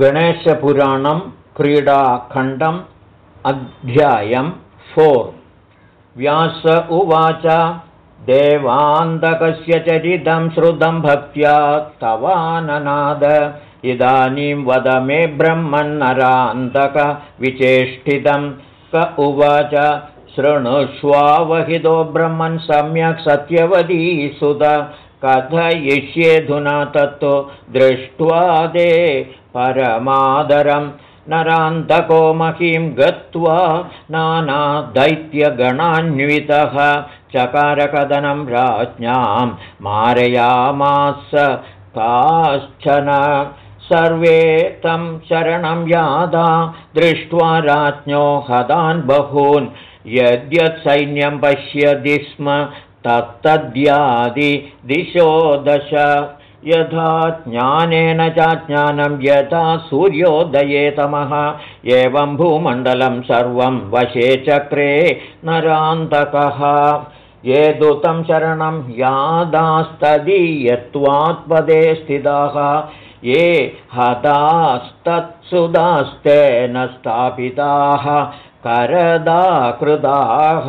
गणेशपुराणं क्रीडाखण्डम् अध्यायं फोर्। व्यास उवाच देवान्तकस्य चरितं श्रुतं भक्त्या तवाननाद। इदानीं वद मे ब्रह्मन्नरान्तकविचेष्टितं क उवाच शृणुष्वावहितो ब्रह्मन् सम्यक् सत्यवती सुत कथयिष्येऽधुना तत्तु दृष्ट्वा दे परमादरम् नरान्तको महीं गत्वा नानादैत्यगणान्वितः चकारकदनं राज्ञां मारयामास काश्चन। सर्वे तं शरणं यादा दृष्ट्वा राज्ञो हतान् बहून्। यद्यत्सैन्यं पश्यति स्म तत्तद्यादिदिशो दश यथा ज्ञानेन च ज्ञानं यथा सूर्योदये तमः एवं भूमण्डलं सर्वं वशे चक्रे नरान्तकः। ये दूतं शरणं यादास्तदीयत्वात्पदे स्थिताः। ये हतास्तत्सुदास्तेन स्थापिताः करदाकृदाः।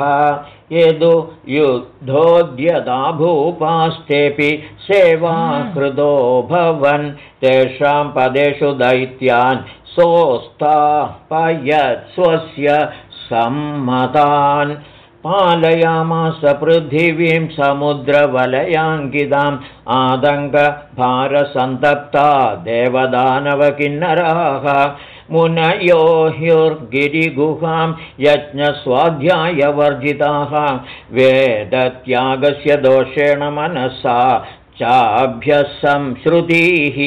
यदु युद्धोद्यदा भूपास्तेऽपि सेवाकृतो भवन्। तेषां पदेषु दैत्यान् सोऽस्तापयत् स्वस्य सम्मतान्। पालयामास पृथिवीं समुद्रवलयाङ्किताम् आदङ्गभारसन्तप्ता देवदानवकिन्नराः मुनयो ह्युर्गिरिगुहां यज्ञस्वाध्यायवर्जिताः। वेदत्यागस्य दोषेण मनसा चाभ्यः संश्रुतिः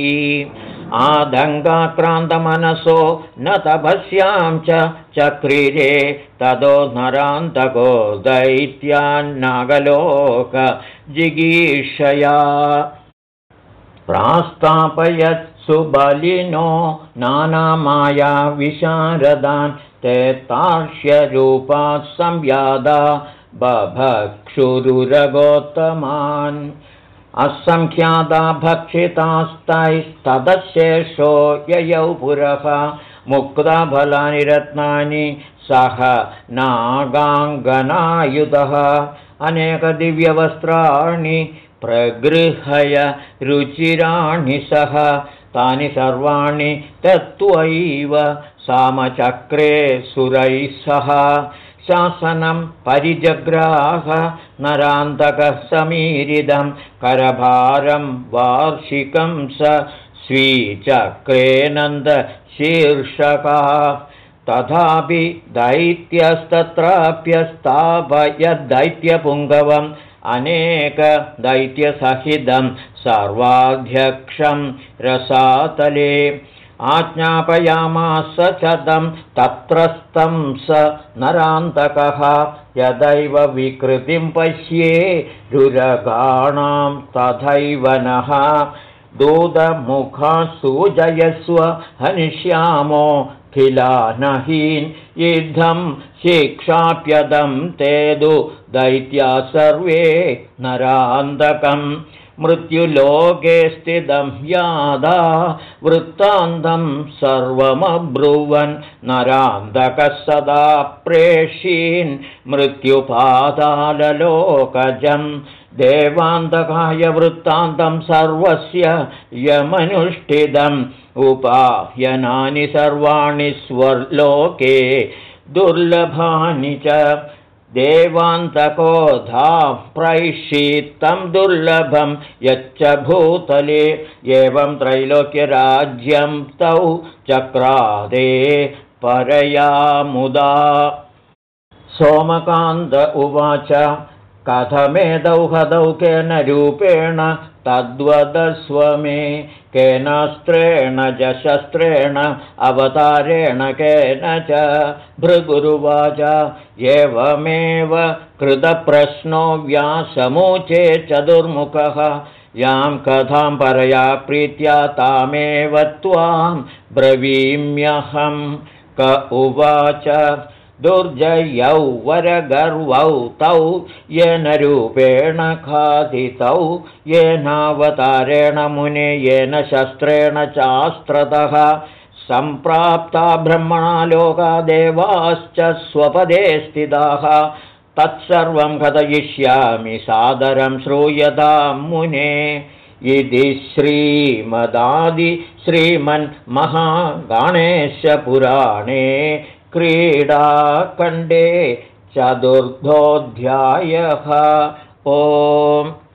आदङ्गाक्रान्तमनसो न तपस्यां च चक्रिरे ततो नरान्तको दैत्यान्नागलोक जिगीषया। प्रास्तापयत् सुबलिनो नानामाया विशारदान् ते तार्ष्यरूपात् संव्यादा बभक्षुरुरगोत्तमान्। असङ्ख्याता भक्षितास्तैस्तदशेषो ययौ पुरः। मुक्ताफलानि रत्नानि सह नागाङ्गनायुधः। अनेकदिव्यवस्त्राणि प्रगृहय रुचिराणि सह तानि सर्वाणि तत्त्वैव सामचक्रे सुरैः सह। शासनं परिजग्राह नरान्तकः समीरिदं करभारं वार्षिकं स स्वीचक्रेनन्दशीर्षका तथापि दैत्यस्तत्राप्यस्तापयद्दैत्यपुङ्गवम् अनेकदैत्यसहितं सर्वाध्यक्षं रसातले। आज्ञापयामास शतं तत्रस्तं स नरान्तकः यदैव विकृतिं पश्ये रुरगाणां तथैव नः। दूतमुखा सूजयस्व हनिष्यामो खिलानहीन् युद्धं शिक्षाप्यदं तेदु दैत्या सर्वे नरान्तकम् मृत्युलोके स्थितं यादा वृत्तान्तं सर्वमब्रुवन् नरान्तकः सदा प्रेषीन् मृत्युपादाललोकजम् देवान्तकाय वृत्तान्तं सर्वस्य यमनुष्ठितम् उपाह्यनानि सर्वाणि स्वर्लोके दुर्लभानि च देवान्तकोधा प्रैषितं दुर्लभं यच्च भूतले एवं त्रैलोक्यराज्यं तौ चक्रादे परया मुदा। सोमकान्त उवाच कथमेदौ हदौ केन रूपेण तद्वदस्व मे केनास्त्रेण च शस्त्रेण अवतारेण केन च भृगुरुवाच। एवमेव कृतप्रश्नो व्यासमूचे चतुर्मुखः। यां कथां परया प्रीत्या तामेव त्वां ब्रवीम्यहं। क उवाच दुर्जयौ वरगर्वौ तौ येन रूपेण खादितौ येनावतारेण मुने येन शस्त्रेण चास्त्रतः। सम्प्राप्ता ब्रह्मणा लोकादेवाश्च स्वपदे स्थिताः। तत्सर्वं कथयिष्यामि सादरं श्रूयतां मुने। इति श्रीमदादिश्रीमन्महागणेशपुराणे क्रीडाखण्डे चतुर्थोऽध्यायः। ओम्